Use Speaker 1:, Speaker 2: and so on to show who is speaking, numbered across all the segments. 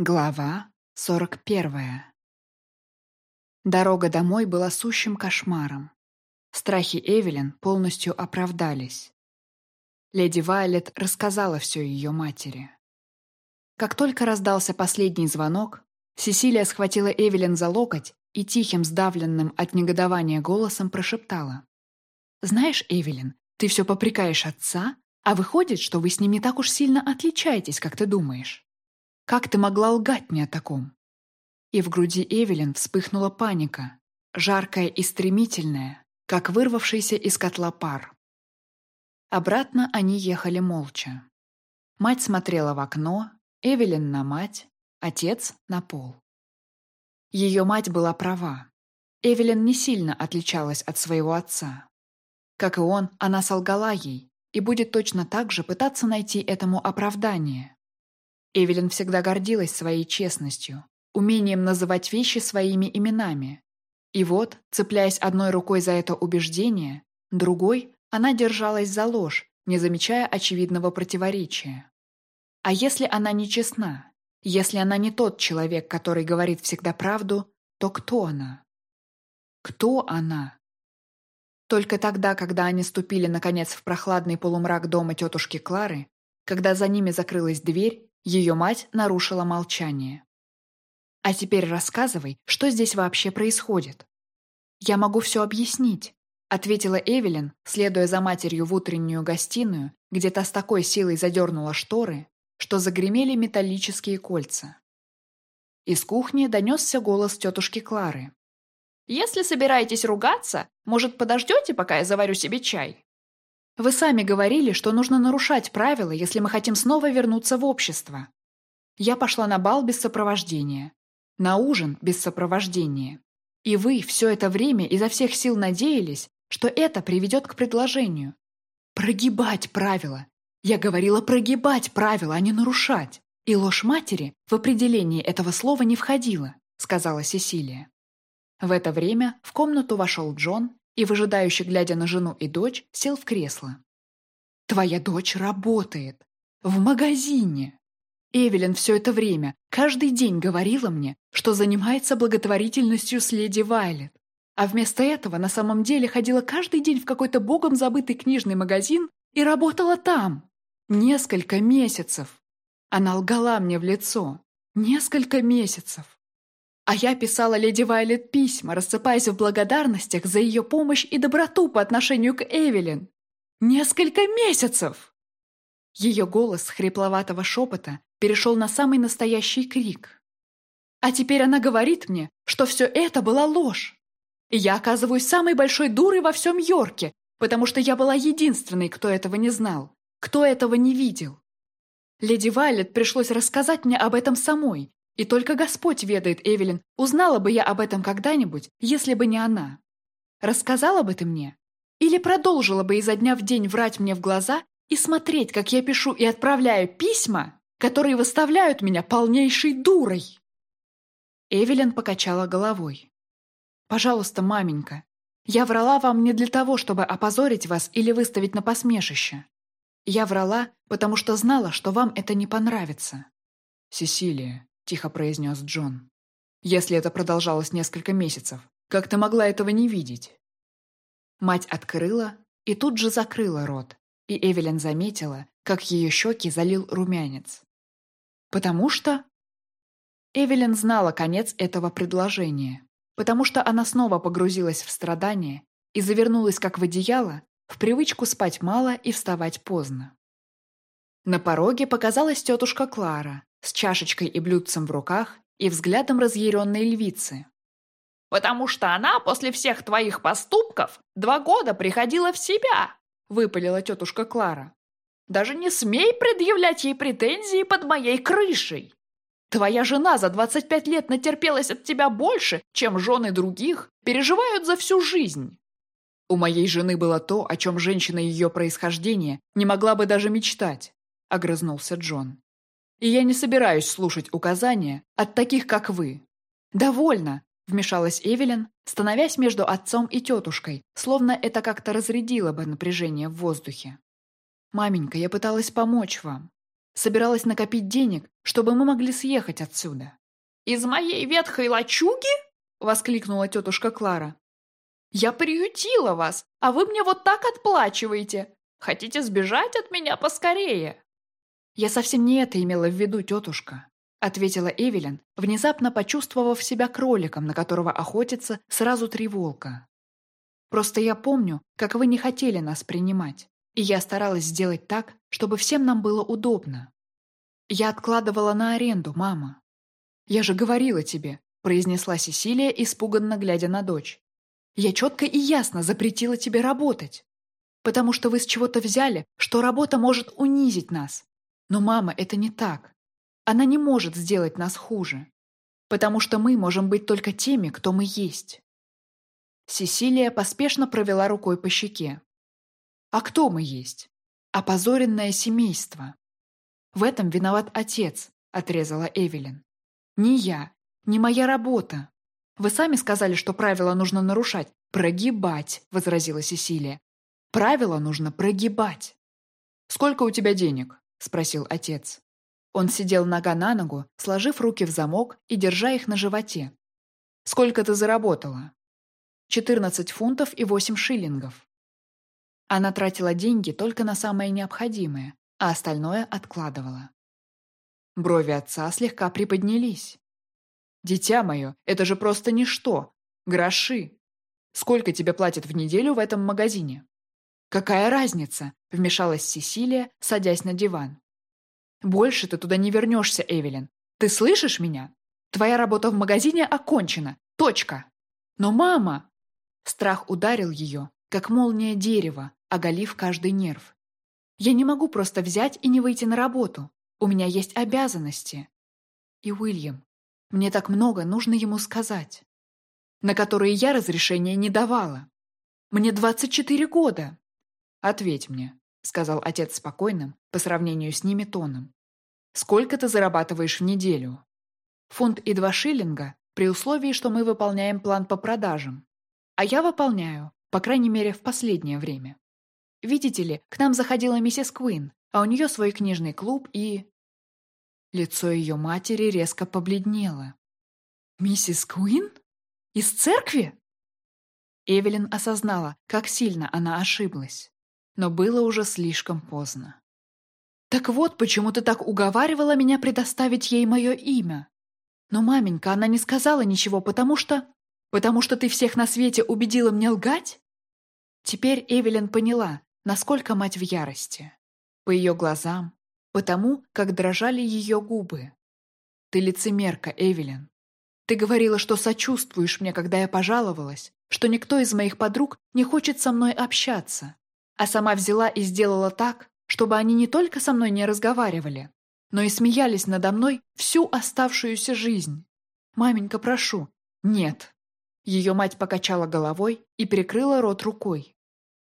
Speaker 1: Глава 41 Дорога домой была сущим кошмаром. Страхи Эвелин полностью оправдались. Леди Вайлет рассказала все ее матери. Как только раздался последний звонок, Сесилия схватила Эвелин за локоть и тихим, сдавленным от негодования голосом прошептала. «Знаешь, Эвелин, ты все попрекаешь отца, а выходит, что вы с ним не так уж сильно отличаетесь, как ты думаешь. Как ты могла лгать мне о таком?» И в груди Эвелин вспыхнула паника, жаркая и стремительная, как вырвавшийся из котла пар. Обратно они ехали молча. Мать смотрела в окно, Эвелин на мать, отец на пол. Ее мать была права. Эвелин не сильно отличалась от своего отца. Как и он, она солгала ей и будет точно так же пытаться найти этому оправдание. Эвелин всегда гордилась своей честностью, умением называть вещи своими именами. И вот, цепляясь одной рукой за это убеждение, другой она держалась за ложь, не замечая очевидного противоречия. А если она не честна? Если она не тот человек, который говорит всегда правду, то кто она? Кто она? Только тогда, когда они ступили, наконец, в прохладный полумрак дома тетушки Клары, когда за ними закрылась дверь, ее мать нарушила молчание. «А теперь рассказывай, что здесь вообще происходит?» «Я могу все объяснить», — ответила Эвелин, следуя за матерью в утреннюю гостиную, где та с такой силой задернула шторы, что загремели металлические кольца. Из кухни донесся голос тетушки Клары.
Speaker 2: «Если собираетесь ругаться, может, подождете, пока я заварю себе чай?»
Speaker 1: Вы сами говорили, что нужно нарушать правила, если мы хотим снова вернуться в общество. Я пошла на бал без сопровождения, на ужин без сопровождения. И вы все это время изо всех сил надеялись, что это приведет к предложению. Прогибать правила. Я говорила прогибать правила, а не нарушать. И ложь матери в определении этого слова не входила, сказала Сесилия. В это время в комнату вошел Джон и, выжидающе глядя на жену и дочь, сел в кресло. «Твоя дочь работает. В магазине!» Эвелин все это время, каждый день говорила мне, что занимается благотворительностью с леди Вайлет. А вместо этого на самом деле ходила каждый день в какой-то богом забытый книжный магазин и работала там. Несколько месяцев. Она лгала мне в лицо. Несколько месяцев. А я писала леди Вайлет письма, рассыпаясь в благодарностях за ее помощь и доброту по отношению к Эвелин. Несколько месяцев! Ее голос хрипловатого шепота перешел на самый настоящий крик. А теперь она говорит мне, что все это была ложь. И я оказываюсь самой большой дурой во всем Йорке, потому что я была единственной, кто этого не знал, кто этого не видел. Леди Вайлет пришлось рассказать мне об этом самой, и только Господь ведает, Эвелин, узнала бы я об этом когда-нибудь, если бы не она. Рассказала бы ты мне? Или продолжила бы изо дня в день врать мне в глаза и смотреть, как я пишу и отправляю письма, которые выставляют меня полнейшей дурой?» Эвелин покачала головой. «Пожалуйста, маменька, я врала вам не для того, чтобы опозорить вас или выставить на посмешище. Я врала, потому что знала, что вам это не понравится». «Сесилия, тихо произнес Джон. «Если это продолжалось несколько месяцев, как ты могла этого не видеть?» Мать открыла и тут же закрыла рот, и Эвелин заметила, как ее щеки залил румянец. «Потому что...» Эвелин знала конец этого предложения, потому что она снова погрузилась в страдания и завернулась как в одеяло, в привычку спать мало и вставать поздно. На пороге показалась тетушка Клара, с чашечкой и блюдцем в руках и взглядом разъяренной львицы.
Speaker 2: «Потому что она после всех твоих поступков два года приходила в себя», — выпалила тетушка Клара. «Даже не смей предъявлять ей претензии под моей крышей. Твоя жена за 25 лет натерпелась от тебя больше, чем жены других переживают за всю жизнь».
Speaker 1: У моей жены было то, о чем женщина ее происхождения не могла бы даже мечтать, — огрызнулся Джон. И я не собираюсь слушать указания от таких, как вы. Довольно, вмешалась Эвелин, становясь между отцом и тетушкой, словно это как-то разрядило бы напряжение в воздухе. «Маменька, я пыталась помочь вам. Собиралась накопить денег, чтобы мы могли съехать отсюда.
Speaker 2: «Из моей ветхой лачуги?» — воскликнула тетушка Клара. «Я приютила вас, а вы мне вот так отплачиваете. Хотите сбежать от меня поскорее?»
Speaker 1: «Я совсем не это имела в виду, тетушка», — ответила Эвелин, внезапно почувствовав себя кроликом, на которого охотятся сразу три волка. «Просто я помню, как вы не хотели нас принимать, и я старалась сделать так, чтобы всем нам было удобно. Я откладывала на аренду, мама. Я же говорила тебе, произнесла Сесилия, испуганно глядя на дочь. «Я четко и ясно запретила тебе работать, потому что вы с чего-то взяли, что работа может унизить нас. Но, мама, это не так. Она не может сделать нас хуже, потому что мы можем быть только теми, кто мы есть». Сесилия поспешно провела рукой по щеке. «А кто мы есть? Опозоренное семейство». «В этом виноват отец», — отрезала Эвелин. «Не я, не моя работа. Вы сами сказали, что правила нужно нарушать. Прогибать, возразила Сесилия. Правила нужно прогибать. Сколько у тебя денег? Спросил отец. Он сидел нога на ногу, сложив руки в замок и держа их на животе. Сколько ты заработала? Четырнадцать фунтов и восемь шиллингов. Она тратила деньги только на самое необходимое, а остальное откладывала. Брови отца слегка приподнялись. «Дитя мое, это же просто ничто. Гроши. Сколько тебе платят в неделю в этом магазине?» «Какая разница?» — вмешалась Сесилия, садясь на диван. «Больше ты туда не вернешься, Эвелин. Ты слышишь меня? Твоя работа в магазине окончена. Точка!» «Но мама...» Страх ударил ее, как молния дерева, оголив каждый нерв. «Я не могу просто взять и не выйти на работу. У меня есть обязанности». И Уильям, мне так много нужно ему сказать, на которые я разрешения не давала. Мне 24 года. Ответь мне, сказал отец спокойным, по сравнению с ними тоном. Сколько ты зарабатываешь в неделю? Фунт и два шиллинга, при условии, что мы выполняем план по продажам. А я выполняю, по крайней мере, в последнее время. Видите ли, к нам заходила миссис Куин, а у нее свой книжный клуб и... Лицо ее матери резко побледнело. «Миссис Куин? Из церкви?» Эвелин осознала, как сильно она ошиблась. Но было уже слишком поздно. «Так вот, почему ты так уговаривала меня предоставить ей мое имя. Но, маменька, она не сказала ничего, потому что... Потому что ты всех на свете убедила мне лгать?» Теперь Эвелин поняла, насколько мать в ярости. По ее глазам, потому как дрожали ее губы. «Ты лицемерка, Эвелин. Ты говорила, что сочувствуешь мне, когда я пожаловалась, что никто из моих подруг не хочет со мной общаться, а сама взяла и сделала так, чтобы они не только со мной не разговаривали, но и смеялись надо мной всю оставшуюся жизнь. Маменька, прошу. Нет». Ее мать покачала головой и прикрыла рот рукой.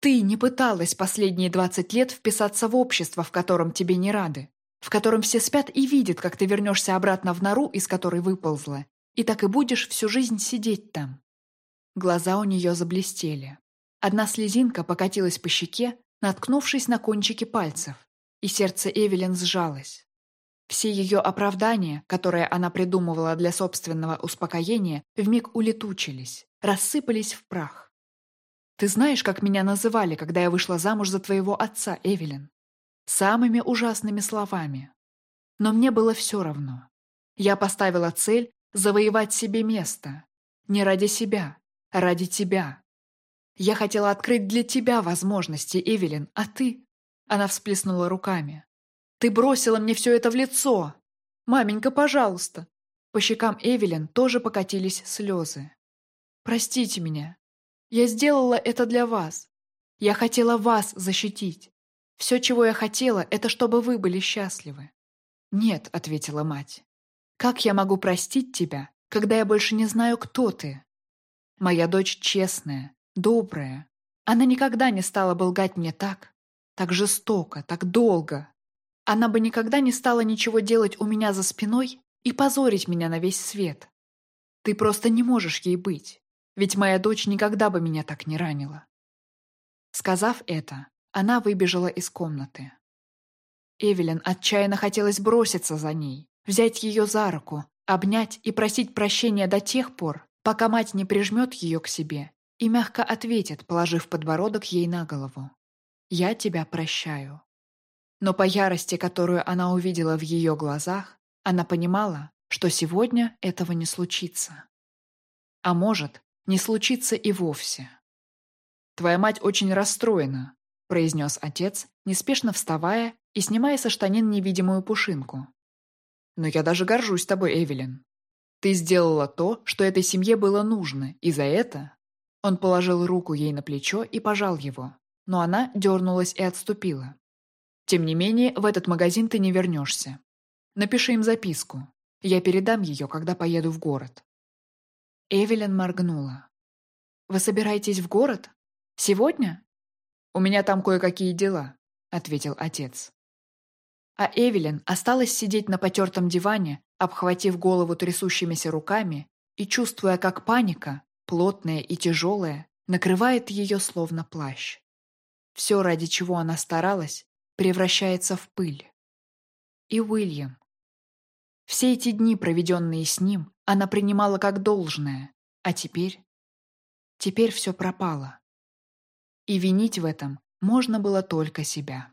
Speaker 1: Ты не пыталась последние двадцать лет вписаться в общество, в котором тебе не рады, в котором все спят и видят, как ты вернешься обратно в нору, из которой выползла, и так и будешь всю жизнь сидеть там. Глаза у нее заблестели. Одна слезинка покатилась по щеке, наткнувшись на кончики пальцев, и сердце Эвелин сжалось. Все ее оправдания, которые она придумывала для собственного успокоения, вмиг улетучились, рассыпались в прах. Ты знаешь, как меня называли, когда я вышла замуж за твоего отца, Эвелин? Самыми ужасными словами. Но мне было все равно. Я поставила цель завоевать себе место. Не ради себя, а ради тебя. Я хотела открыть для тебя возможности, Эвелин, а ты... Она всплеснула руками. Ты бросила мне все это в лицо. Маменька, пожалуйста. По щекам Эвелин тоже покатились слезы. Простите меня. Я сделала это для вас. Я хотела вас защитить. Все, чего я хотела, это чтобы вы были счастливы. Нет, ответила мать. Как я могу простить тебя, когда я больше не знаю, кто ты? Моя дочь честная, добрая. Она никогда не стала бы лгать мне так, так жестоко, так долго. Она бы никогда не стала ничего делать у меня за спиной и позорить меня на весь свет. Ты просто не можешь ей быть ведь моя дочь никогда бы меня так не ранила. Сказав это, она выбежала из комнаты. Эвелин отчаянно хотелось броситься за ней, взять ее за руку, обнять и просить прощения до тех пор, пока мать не прижмет ее к себе и мягко ответит, положив подбородок ей на голову. «Я тебя прощаю». Но по ярости, которую она увидела в ее глазах, она понимала, что сегодня этого не случится. А может, не случится и вовсе. «Твоя мать очень расстроена», — произнес отец, неспешно вставая и снимая со штанин невидимую пушинку. «Но я даже горжусь тобой, Эвелин. Ты сделала то, что этой семье было нужно, и за это...» Он положил руку ей на плечо и пожал его, но она дернулась и отступила. «Тем не менее, в этот магазин ты не вернешься. Напиши им записку. Я передам ее, когда поеду в город». Эвелин моргнула. «Вы собираетесь в город? Сегодня?» «У меня там кое-какие дела», — ответил отец. А Эвелин осталась сидеть на потертом диване, обхватив голову трясущимися руками и чувствуя, как паника, плотная и тяжелая, накрывает ее словно плащ. Все, ради чего она старалась, превращается в пыль. И Уильям. Все эти дни, проведенные с ним, она принимала как должное, а теперь... Теперь все пропало и винить в этом можно было только себя.